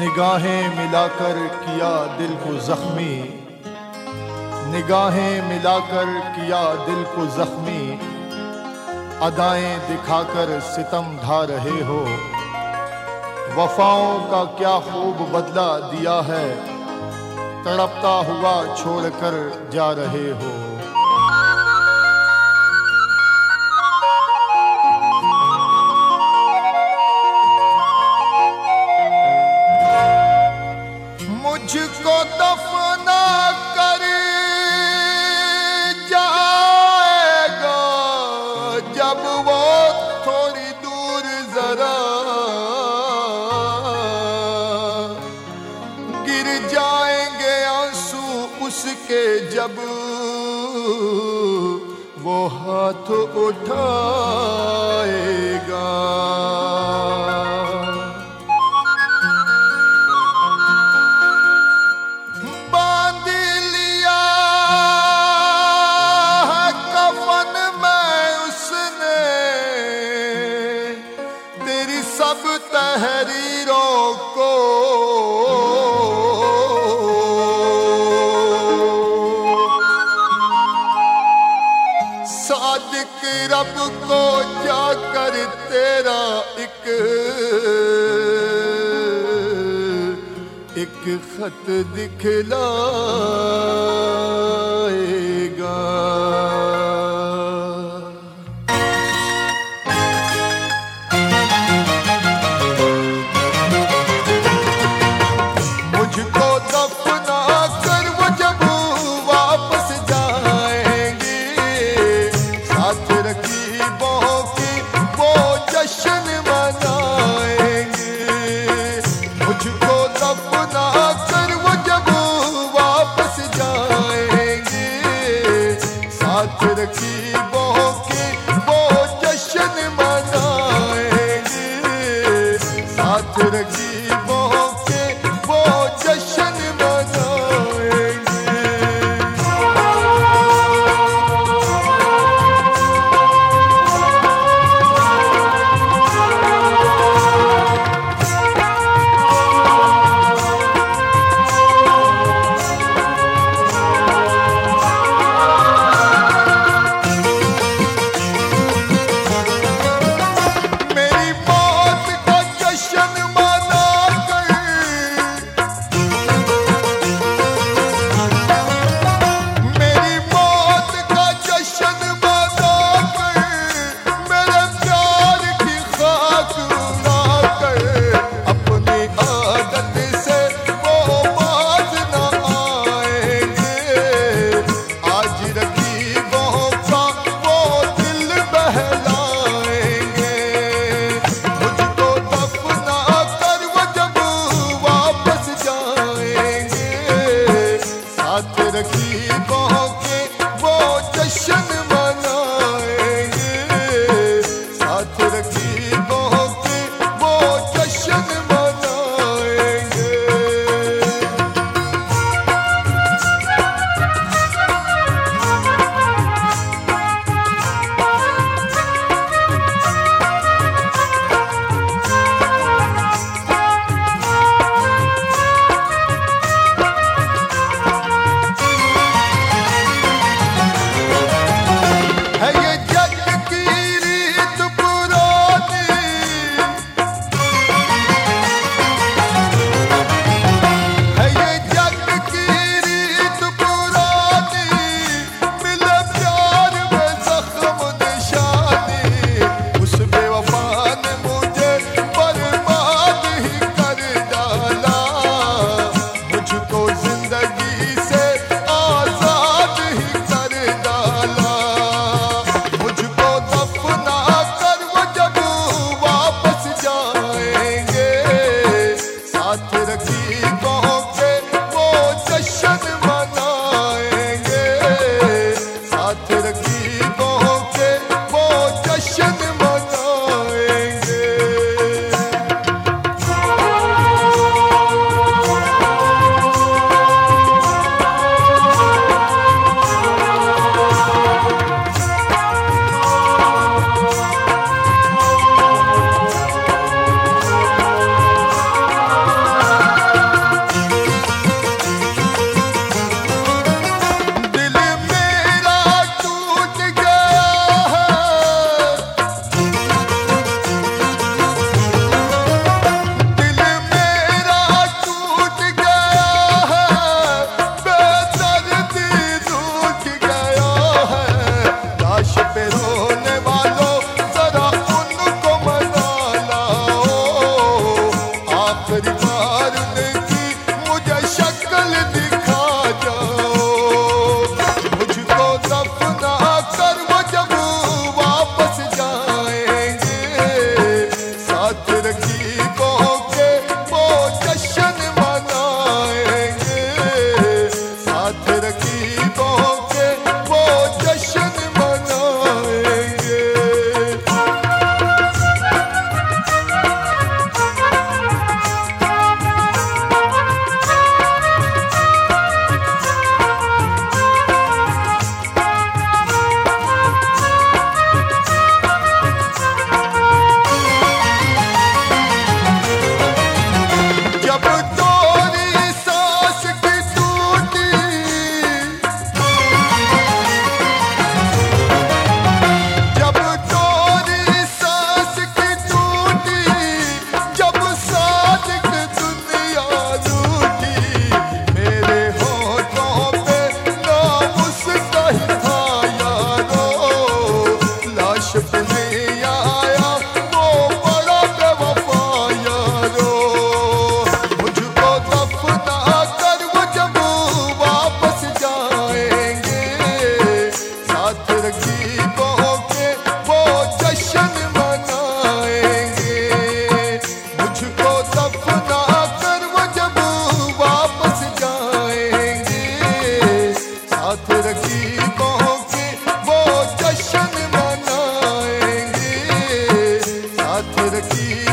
निगाहें मिलाकर किया दिल को जख्मी। निगाहें मिलाकर किया दिल को जख्मी। अदाएँ दिखाकर सितम ढा रहे हो। वफाओं का क्या खूब बदला दिया है। तड़पता हुआ छोड़कर जा रहे हो। जब वो हाथ उठाएगा सादिक रब को जाकर तेरा एक एक खत दिखलाएगा। मुझको दफना दफना Alexis. good. the key.